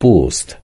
пуст